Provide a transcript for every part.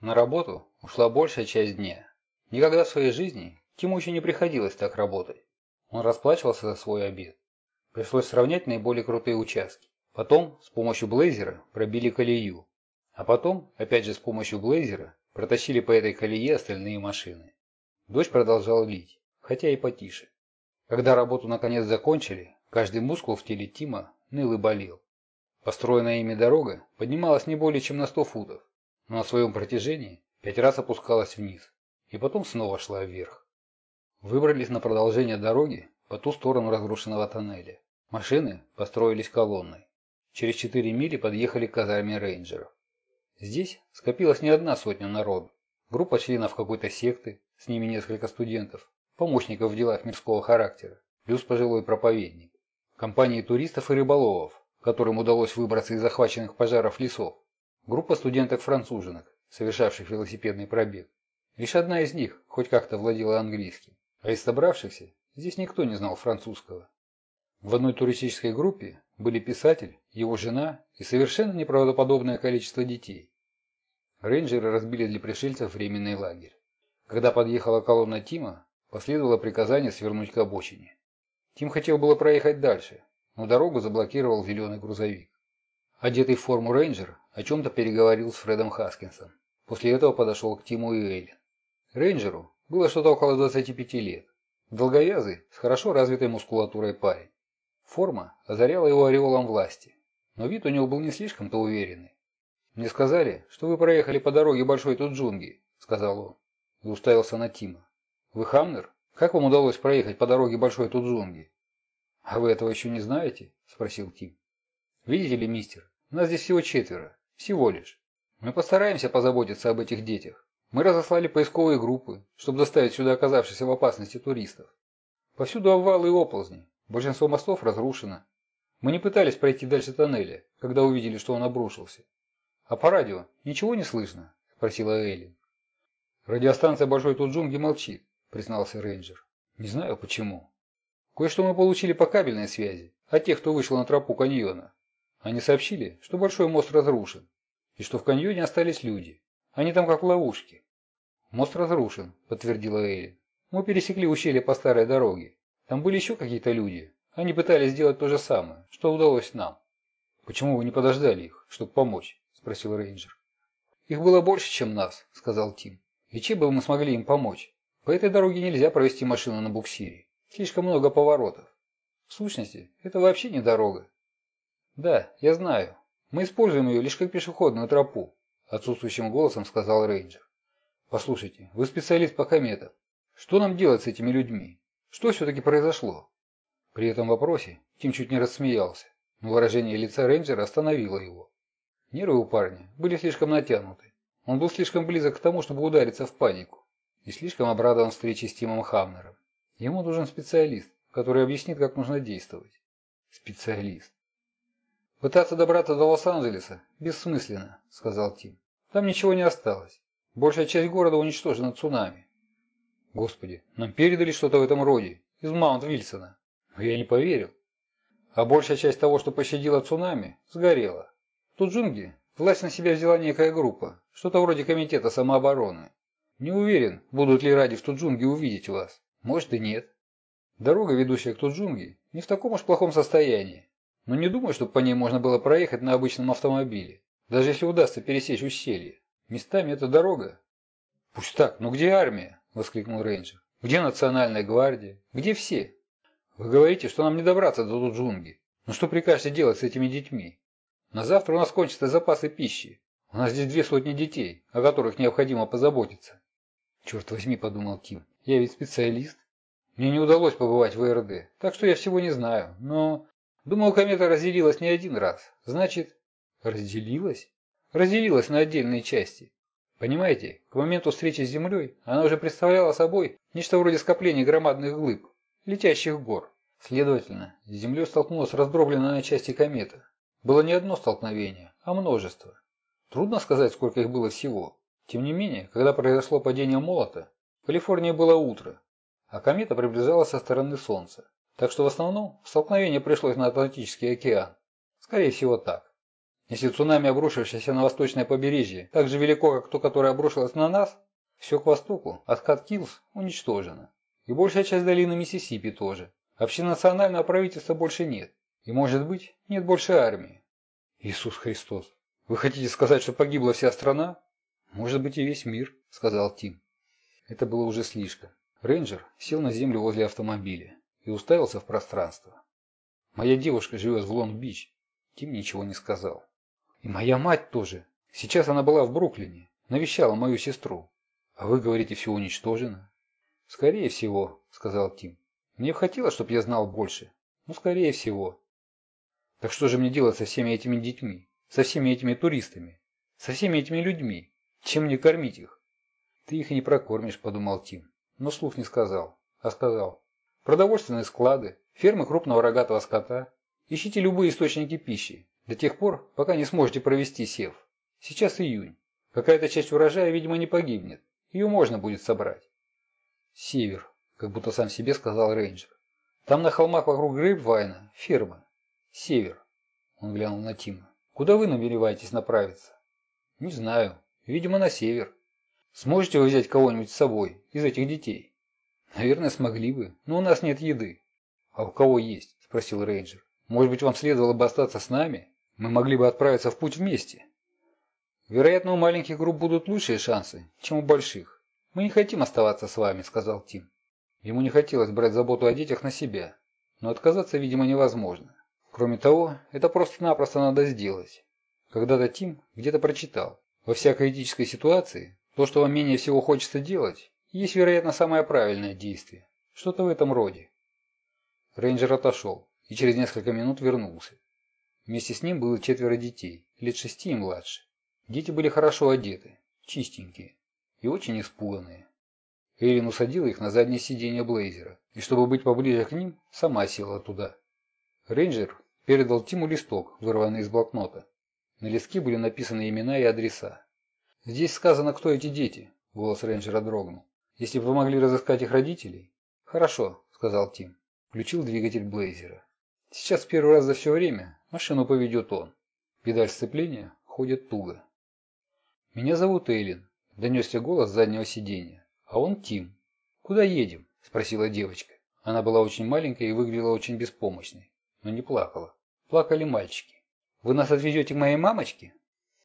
На работу ушла большая часть дня. Никогда в своей жизни Тиму еще не приходилось так работать. Он расплачивался за свой обед. Пришлось сравнять наиболее крутые участки. Потом с помощью блейзера пробили колею. А потом, опять же с помощью блейзера, протащили по этой колее остальные машины. Дождь продолжал лить, хотя и потише. Когда работу наконец закончили, каждый мускул в теле Тима ныл и болел. Построенная ими дорога поднималась не более чем на 100 футов, но на своем протяжении пять раз опускалась вниз и потом снова шла вверх. Выбрались на продолжение дороги по ту сторону разрушенного тоннеля. Машины построились колонной. Через четыре мили подъехали к казарме рейнджеров. Здесь скопилась не одна сотня народу. Группа членов какой-то секты, с ними несколько студентов, помощников в делах мирского характера, плюс пожилой проповедник. Компании туристов и рыболовов, которым удалось выбраться из захваченных пожаров лесов. Группа студенток-француженок, совершавших велосипедный пробег. Лишь одна из них хоть как-то владела английским. А из собравшихся здесь никто не знал французского. В одной туристической группе были писатель, его жена и совершенно неправдоподобное количество детей. Рейнджеры разбили для пришельцев временный лагерь. Когда подъехала колонна Тима, последовало приказание свернуть к обочине. Тим хотел было проехать дальше, но дорогу заблокировал зеленый грузовик. Одетый в форму рейнджер о чем-то переговорил с Фредом Хаскинсом. После этого подошел к Тиму и Эйлин. Рейнджеру было что-то около 25 лет. Долговязый, с хорошо развитой мускулатурой парень. Форма озаряла его ореолом власти, но вид у него был не слишком-то уверенный. «Мне сказали, что вы проехали по дороге Большой Туджунги», — сказал он, и уставился на Тима. «Вы Хамнер? Как вам удалось проехать по дороге Большой Туджунги?» «А вы этого еще не знаете?» – спросил Тим. «Видите ли, мистер, нас здесь всего четверо. Всего лишь. Мы постараемся позаботиться об этих детях. Мы разослали поисковые группы, чтобы доставить сюда оказавшихся в опасности туристов. Повсюду обвалы и оползни. Большинство мостов разрушено. Мы не пытались пройти дальше тоннеля, когда увидели, что он обрушился. А по радио ничего не слышно? Спросила Эллен. Радиостанция Большой Туджунги молчит, признался рейнджер. Не знаю почему. Кое-что мы получили по кабельной связи от тех, кто вышел на тропу каньона. Они сообщили, что большой мост разрушен, и что в каньоне остались люди. Они там как в ловушке. Мост разрушен, подтвердила Эйли. Мы пересекли ущелье по старой дороге. Там были еще какие-то люди. Они пытались сделать то же самое, что удалось нам. Почему вы не подождали их, чтобы помочь? спросил рейнджер. Их было больше, чем нас, сказал Тим. И чем бы мы смогли им помочь? По этой дороге нельзя провести машину на буксире. Слишком много поворотов. В сущности, это вообще не дорога. Да, я знаю. Мы используем ее лишь как пешеходную тропу, отсутствующим голосом сказал рейнджер. Послушайте, вы специалист по кометам. Что нам делать с этими людьми? Что все-таки произошло? При этом вопросе Тим чуть не рассмеялся, но выражение лица рейнджера остановило его. Нервы у парня были слишком натянуты. Он был слишком близок к тому, чтобы удариться в панику, и слишком обрадован встрече с Тимом Хамнером. Ему нужен специалист, который объяснит, как нужно действовать. Специалист. Пытаться добраться до Лос-Анджелеса бессмысленно, сказал Тим. Там ничего не осталось. Большая часть города уничтожена цунами. Господи, нам передали что-то в этом роде из Маунт-Вильсона. Я не поверил. А большая часть того, что пощадило цунами, сгорела. Тут джунги власть на себя взяла некая группа, что-то вроде комитета самообороны. Не уверен, будут ли ради в Туджунге увидеть вас. Может и нет. Дорога, ведущая к Туджунге, не в таком уж плохом состоянии. Но не думаю, что по ней можно было проехать на обычном автомобиле. Даже если удастся пересечь ущелье. Местами эта дорога. Пусть так, но где армия? Воскликнул рейнджер. Где национальная гвардия? Где все? Вы говорите, что нам не добраться до Туджунги. Но что прикажете делать с этими детьми? На завтра у нас кончатся запасы пищи. У нас здесь две сотни детей, о которых необходимо позаботиться. Черт возьми, подумал Ким. Я ведь специалист. Мне не удалось побывать в РД, так что я всего не знаю. Но, думаю, комета разделилась не один раз. Значит, разделилась? Разделилась на отдельные части. Понимаете, к моменту встречи с Землей она уже представляла собой нечто вроде скопления громадных глыб, летящих гор. Следовательно, с Землей столкнулась раздробленная на части комета. Было не одно столкновение, а множество. Трудно сказать, сколько их было всего. Тем не менее, когда произошло падение молота, в Калифорнии было утро, а комета приближалась со стороны Солнца. Так что в основном столкновение пришлось на Атлантический океан. Скорее всего так. Если цунами, обрушившееся на восточное побережье, так же велико, как то, которое обрушилось на нас, все к востоку, от Хаткилс, уничтожено. И большая часть долины Миссисипи тоже. Общенационального правительства больше нет. И, может быть, нет больше армии. Иисус Христос. Вы хотите сказать, что погибла вся страна? Может быть и весь мир, сказал Тим. Это было уже слишком. Рейнджер сел на землю возле автомобиля и уставился в пространство. Моя девушка живет в Лонг-Бич. Тим ничего не сказал. И моя мать тоже. Сейчас она была в Бруклине, навещала мою сестру. А вы говорите, все уничтожено? Скорее всего, сказал Тим. Мне хотелось, чтобы я знал больше. Ну, скорее всего. Так что же мне делать со всеми этими детьми? Со всеми этими туристами? Со всеми этими людьми? Чем мне кормить их? Ты их не прокормишь, подумал Тим. Но слух не сказал, а сказал. Продовольственные склады, фермы крупного рогатого скота. Ищите любые источники пищи, до тех пор, пока не сможете провести сев. Сейчас июнь. Какая-то часть урожая, видимо, не погибнет. Ее можно будет собрать. Север, как будто сам себе сказал рейнджер. Там на холмах вокруг Грейпвайна ферма. Север. Он глянул на Тима. Куда вы намереваетесь направиться? Не знаю. Видимо, на север. Сможете вы взять кого-нибудь с собой из этих детей? Наверное, смогли бы, но у нас нет еды. А у кого есть? Спросил рейнджер. Может быть, вам следовало бы остаться с нами? Мы могли бы отправиться в путь вместе. Вероятно, у маленьких групп будут лучшие шансы, чем у больших. Мы не хотим оставаться с вами, сказал Тим. Ему не хотелось брать заботу о детях на себя, но отказаться, видимо, невозможно. Кроме того, это просто-напросто надо сделать. Когда-то Тим где-то прочитал. Во всякой этической ситуации то, что вам менее всего хочется делать, есть, вероятно, самое правильное действие. Что-то в этом роде. Рейнджер отошел и через несколько минут вернулся. Вместе с ним было четверо детей, лет шести и младше. Дети были хорошо одеты, чистенькие и очень испуганные. Эйлин усадила их на заднее сиденье Блейзера, и чтобы быть поближе к ним, сама села туда. Рейнджер передал Тиму листок, вырванный из блокнота. На листке были написаны имена и адреса. «Здесь сказано, кто эти дети», – голос рейнджера дрогнул. «Если бы вы могли разыскать их родителей?» «Хорошо», – сказал Тим. Включил двигатель Блейзера. «Сейчас первый раз за все время машину поведет он. Педаль сцепления ходит туго». «Меня зовут Эйлин», – донесся голос с заднего сиденья. «А он Тим». «Куда едем?» – спросила девочка. Она была очень маленькая и выглядела очень беспомощной, но не плакала. Плакали мальчики. «Вы нас отвезете к моей мамочке?»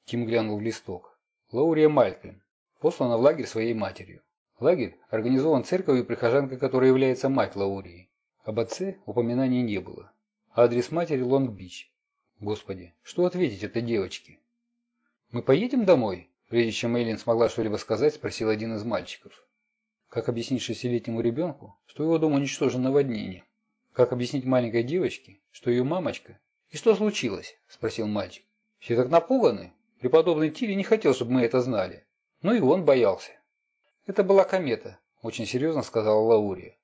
Тим глянул в листок. Лаурия Малькольм, послана в лагерь своей матерью. Лагерь организован церковью, прихожанкой которой является мать Лаурии. Об отце упоминаний не было. Адрес матери Лонг-Бич. Господи, что ответить этой девочке? «Мы поедем домой?» Прежде чем Эйлин смогла что-либо сказать, спросил один из мальчиков. Как объяснить шестилетнему ребенку, что его дом уничтожен наводнением? Как объяснить маленькой девочке, что ее мамочка? «И что случилось?» – спросил мальчик. «Все так напуганы?» Преподобный Тилли не хотел, чтобы мы это знали. Но и он боялся. Это была комета, очень серьезно сказала Лаурия.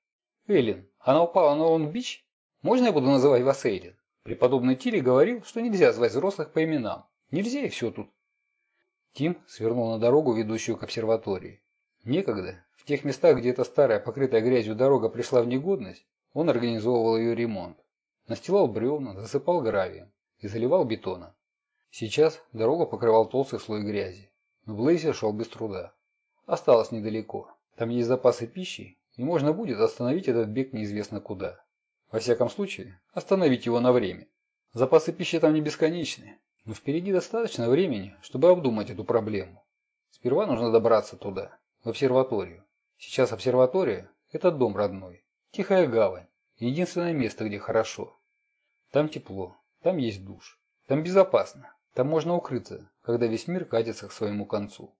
Эйлин, она упала на Лонг-Бич? Можно я буду называть вас Эйлин? Преподобный Тилли говорил, что нельзя звать взрослых по именам. Нельзя и все тут. Тим свернул на дорогу, ведущую к обсерватории. Некогда, в тех местах, где эта старая, покрытая грязью дорога пришла в негодность, он организовывал ее ремонт. Настилал бревна, засыпал гравием и заливал бетоном. Сейчас дорогу покрывал толстый слой грязи, но Блейзер шел без труда. Осталось недалеко. Там есть запасы пищи, и можно будет остановить этот бег неизвестно куда. Во всяком случае, остановить его на время. Запасы пищи там не бесконечны, но впереди достаточно времени, чтобы обдумать эту проблему. Сперва нужно добраться туда, в обсерваторию. Сейчас обсерватория – это дом родной, тихая гавань, единственное место, где хорошо. Там тепло, там есть душ, там безопасно. Там можно укрыться, когда весь мир катится к своему концу.